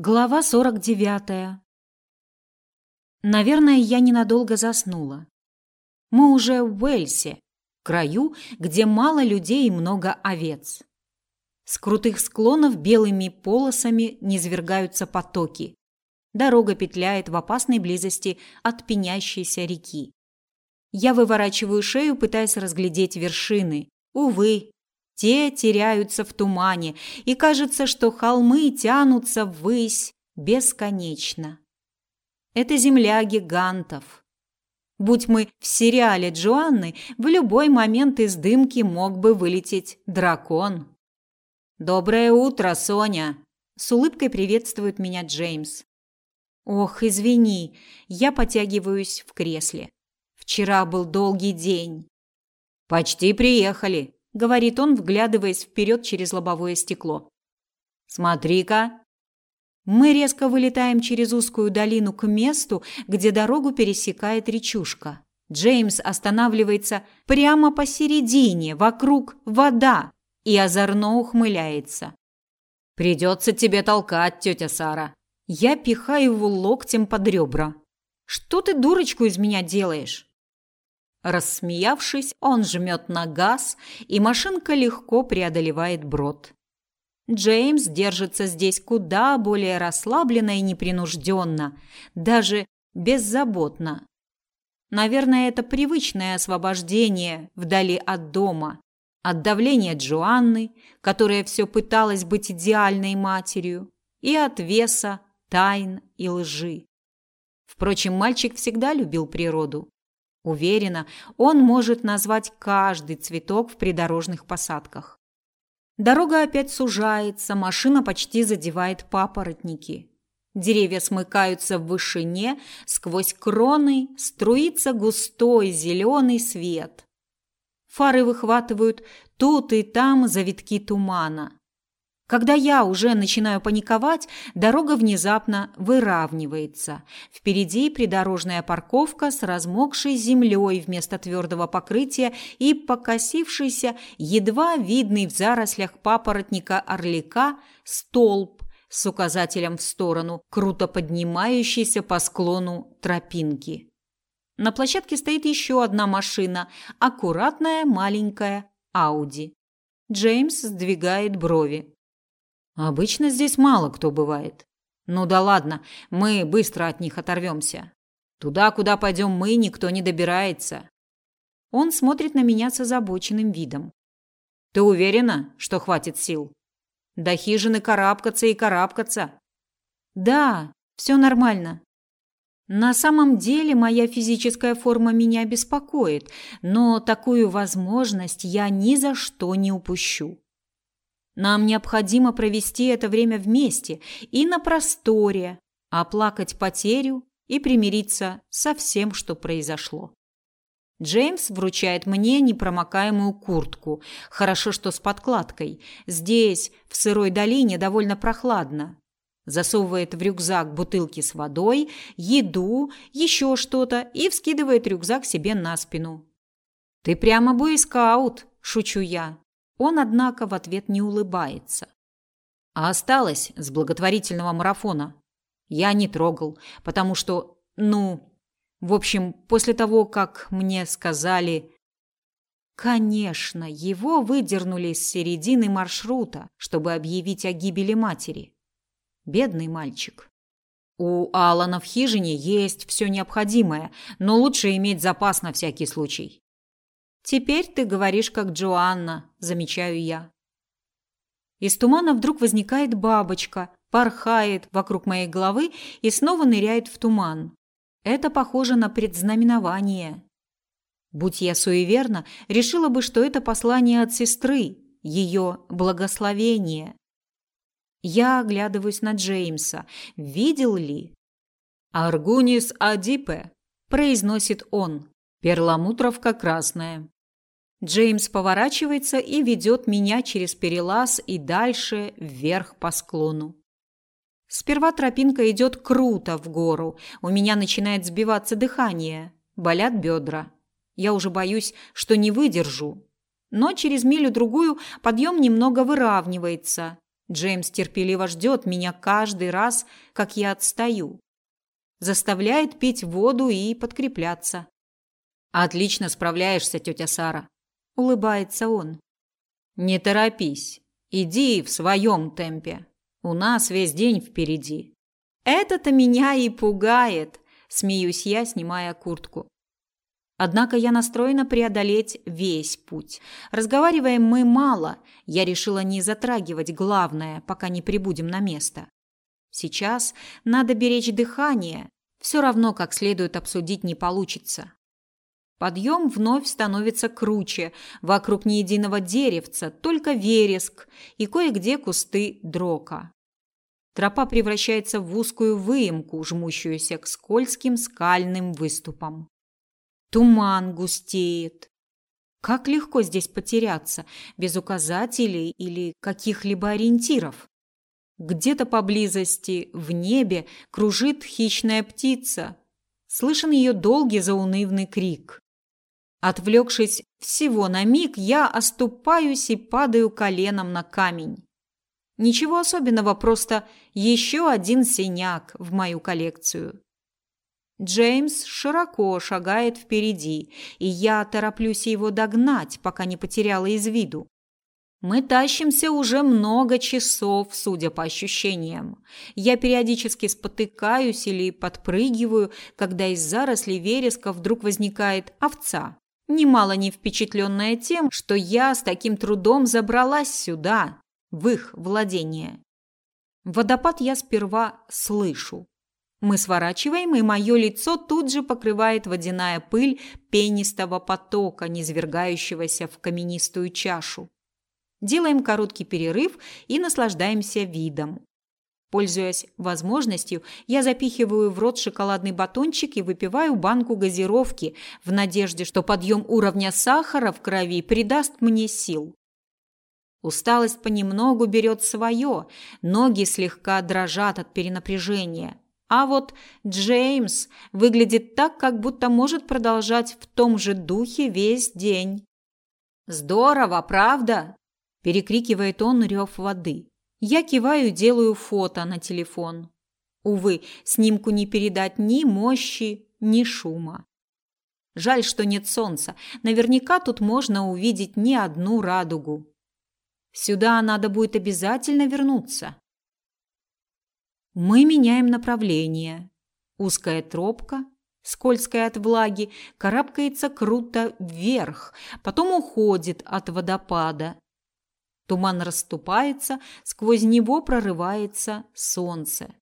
Глава 49. Наверное, я ненадолго заснула. Мы уже в Уэльсе, краю, где мало людей и много овец. С крутых склонов белыми полосами низвергаются потоки. Дорога петляет в опасной близости от пенящейся реки. Я выворачиваю шею, пытаясь разглядеть вершины. Увы, те теряются в тумане, и кажется, что холмы тянутся ввысь бесконечно. Это земля гигантов. Будь мы в сериале Джоанны, в любой момент из дымки мог бы вылететь дракон. Доброе утро, Соня, с улыбкой приветствует меня Джеймс. Ох, извини, я потягиваюсь в кресле. Вчера был долгий день. Почти приехали, говорит он, вглядываясь вперед через лобовое стекло. Смотри-ка. Мы резко вылетаем через узкую долину к месту, где дорогу пересекает речушка. Джеймс останавливается прямо посередине, вокруг вода, и озорно ухмыляется. Придется тебе толкать, тетя Сара. Я пихаю его локтем под ребра. Что ты дурочку из меня делаешь? Рассмеявшись, он жмет на газ, и машинка легко преодолевает брод. Джеймс держится здесь куда более расслабленно и непринужденно, даже беззаботно. Наверное, это привычное освобождение вдали от дома, от давления Джоанны, которая все пыталась быть идеальной матерью, и от веса, тайн и лжи. Впрочем, мальчик всегда любил природу. Уверена, он может назвать каждый цветок в придорожных посадках. Дорога опять сужается, машина почти задевает папоротники. Деревья смыкаются в вышине, сквозь кроны струится густой зеленый свет. Фары выхватывают тут и там завитки тумана. Когда я уже начинаю паниковать, дорога внезапно выравнивается. Впереди придорожная парковка с размокшей землей вместо твердого покрытия и покосившийся, едва видный в зарослях папоротника орлика, столб с указателем в сторону, круто поднимающийся по склону тропинки. На площадке стоит еще одна машина, аккуратная маленькая Ауди. Джеймс сдвигает брови. Обычно здесь мало кто бывает. Ну да ладно, мы быстро от них оторвемся. Туда, куда пойдем мы, никто не добирается. Он смотрит на меня с озабоченным видом. Ты уверена, что хватит сил? До хижины карабкаться и карабкаться. Да, все нормально. На самом деле моя физическая форма меня беспокоит, но такую возможность я ни за что не упущу. Нам необходимо провести это время вместе и на просторе, оплакать потерю и примириться со всем, что произошло. Джеймс вручает мне непромокаемую куртку. Хорошо, что с подкладкой. Здесь, в сырой долине, довольно прохладно. Засовывает в рюкзак бутылки с водой, еду, еще что-то и вскидывает рюкзак себе на спину. Ты прямо бойскаут, шучу я. Он, однако, в ответ не улыбается. А осталось с благотворительного марафона. Я не трогал, потому что, ну, в общем, после того, как мне сказали... Конечно, его выдернули с середины маршрута, чтобы объявить о гибели матери. Бедный мальчик. У Алана в хижине есть все необходимое, но лучше иметь запас на всякий случай. Теперь ты говоришь как Джоанна, замечаю я. Из тумана вдруг возникает бабочка, порхает вокруг моей головы и снова ныряет в туман. Это похоже на предзнаменование. Будь я суеверна, решила бы, что это послание от сестры, ее благословение. Я оглядываюсь на Джеймса. Видел ли? Аргунис адипе, произносит он. Перламутровка красная. Джеймс поворачивается и ведет меня через перелаз и дальше вверх по склону. Сперва тропинка идет круто в гору. У меня начинает сбиваться дыхание, болят бедра. Я уже боюсь, что не выдержу. Но через милю другую подъем немного выравнивается. Джеймс терпеливо ждет меня каждый раз, как я отстаю. Заставляет пить воду и подкрепляться. Отлично справляешься, тетя Сара, улыбается он. Не торопись. Иди в своем темпе. У нас весь день впереди. Это-то меня и пугает, смеюсь я, снимая куртку. Однако я настроена преодолеть весь путь. Разговариваем мы мало. Я решила не затрагивать главное, пока не прибудем на место. Сейчас надо беречь дыхание. Все равно, как следует обсудить, не получится. Подъем вновь становится круче. Вокруг ни единого деревца, только вереск и кое-где кусты дрока. Тропа превращается в узкую выемку, жмущуюся к скользким скальным выступам. Туман густеет. Как легко здесь потеряться, без указателей или каких-либо ориентиров. Где-то поблизости, в небе, кружит хищная птица. Слышен ее долгий заунывный крик. Отвлекшись всего на миг, я оступаюсь и падаю коленом на камень. Ничего особенного, просто еще один синяк в мою коллекцию. Джеймс широко шагает впереди, и я тороплюсь его догнать, пока не потеряла из виду. Мы тащимся уже много часов, судя по ощущениям. Я периодически спотыкаюсь или подпрыгиваю, когда из зарослей вереска вдруг возникает овца, немало не впечатленная тем, что я с таким трудом забралась сюда, в их владение. Водопад я сперва слышу, мы сворачиваем, и мое лицо тут же покрывает водяная пыль пенистого потока, низвергающегося в каменистую чашу. Делаем короткий перерыв и наслаждаемся видом. Пользуясь возможностью, я запихиваю в рот шоколадный батончик и выпиваю банку газировки в надежде, что подъем уровня сахара в крови придаст мне сил. Усталость понемногу берет свое, ноги слегка дрожат от перенапряжения. А вот Джеймс выглядит так, как будто может продолжать в том же духе весь день. Здорово, правда? перекрикивает он рев воды. Я киваю делаю фото на телефон. Увы, снимку не передать ни мощи, ни шума. Жаль, что нет солнца. Наверняка тут можно увидеть не одну радугу. Сюда надо будет обязательно вернуться. Мы меняем направление. Узкая тропка, скользкая от влаги, карабкается круто вверх, потом уходит от водопада. Туман расступается, сквозь него прорывается солнце.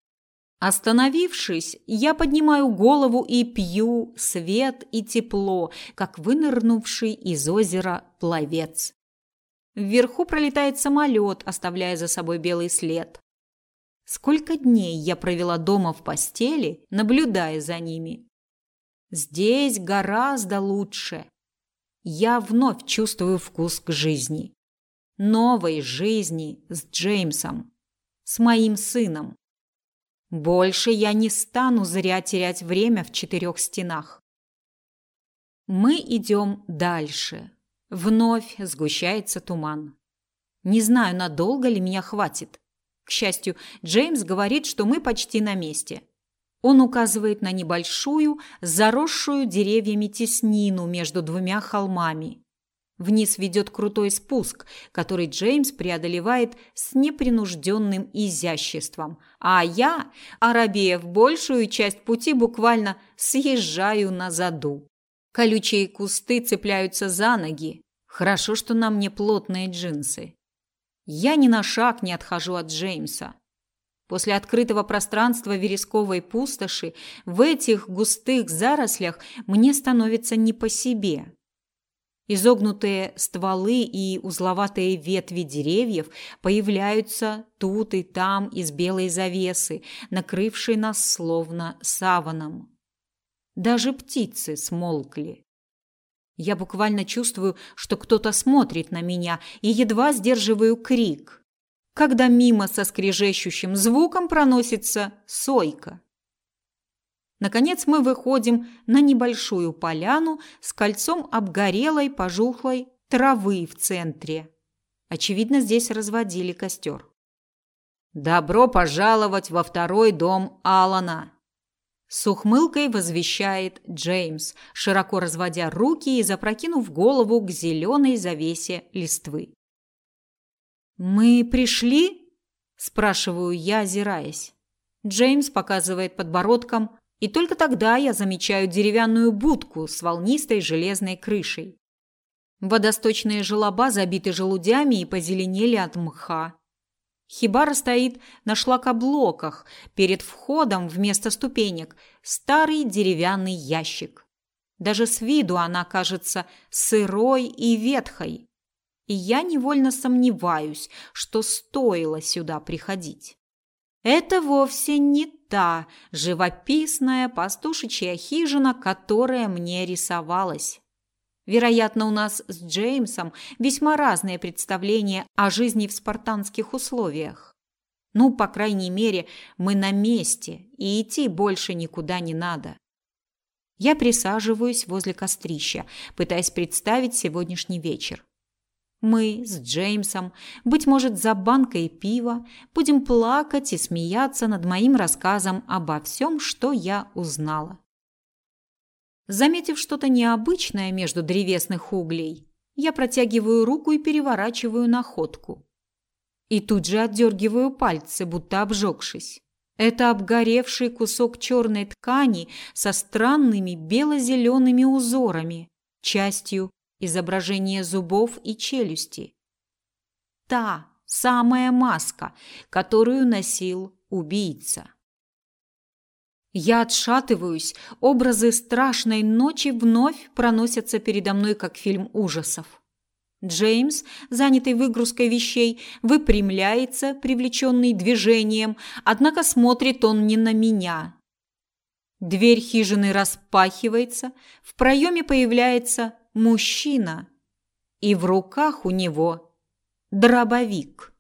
Остановившись, я поднимаю голову и пью свет и тепло, как вынырнувший из озера пловец. Вверху пролетает самолет, оставляя за собой белый след. Сколько дней я провела дома в постели, наблюдая за ними. Здесь гораздо лучше. Я вновь чувствую вкус к жизни. Новой жизни с Джеймсом, с моим сыном. Больше я не стану зря терять время в четырех стенах. Мы идем дальше. Вновь сгущается туман. Не знаю, надолго ли меня хватит. К счастью, Джеймс говорит, что мы почти на месте. Он указывает на небольшую, заросшую деревьями теснину между двумя холмами. Вниз ведет крутой спуск, который Джеймс преодолевает с непринужденным изяществом, а я, оробеев большую часть пути, буквально съезжаю на заду. Колючие кусты цепляются за ноги. Хорошо, что на мне плотные джинсы. Я ни на шаг не отхожу от Джеймса. После открытого пространства вересковой пустоши в этих густых зарослях мне становится не по себе. Изогнутые стволы и узловатые ветви деревьев появляются тут и там из белой завесы, накрывшей нас словно саваном. Даже птицы смолкли. Я буквально чувствую, что кто-то смотрит на меня, и едва сдерживаю крик, когда мимо со скрежещущим звуком проносится сойка. Наконец мы выходим на небольшую поляну с кольцом обгорелой пожухлой травы в центре. Очевидно, здесь разводили костер. Добро пожаловать во второй дом Алана. С ухмылкой возвещает Джеймс, широко разводя руки и запрокинув голову к зеленой завесе листвы. Мы пришли? спрашиваю я, озираясь. Джеймс показывает подбородком, и только тогда я замечаю деревянную будку с волнистой железной крышей. Водосточные желоба забиты желудями и позеленели от мха. Хибара стоит на шлакоблоках, перед входом вместо ступенек старый деревянный ящик. Даже с виду она кажется сырой и ветхой. И я невольно сомневаюсь, что стоило сюда приходить. Это вовсе не та живописная пастушечья хижина, которая мне рисовалась. Вероятно, у нас с Джеймсом весьма разные представления о жизни в спартанских условиях. Ну, по крайней мере, мы на месте, и идти больше никуда не надо. Я присаживаюсь возле кострища, пытаясь представить сегодняшний вечер. Мы с Джеймсом, быть может, за банкой пива, будем плакать и смеяться над моим рассказом обо всем, что я узнала. Заметив что-то необычное между древесных углей, я протягиваю руку и переворачиваю находку. И тут же отдергиваю пальцы, будто обжегшись. Это обгоревший кусок черной ткани со странными бело-зелеными узорами, частью изображение зубов и челюсти. Та самая маска, которую носил убийца. Я отшатываюсь, образы страшной ночи вновь проносятся передо мной, как фильм ужасов. Джеймс, занятый выгрузкой вещей, выпрямляется, привлеченный движением, однако смотрит он не на меня. Дверь хижины распахивается, в проеме появляется мужчина, и в руках у него дробовик.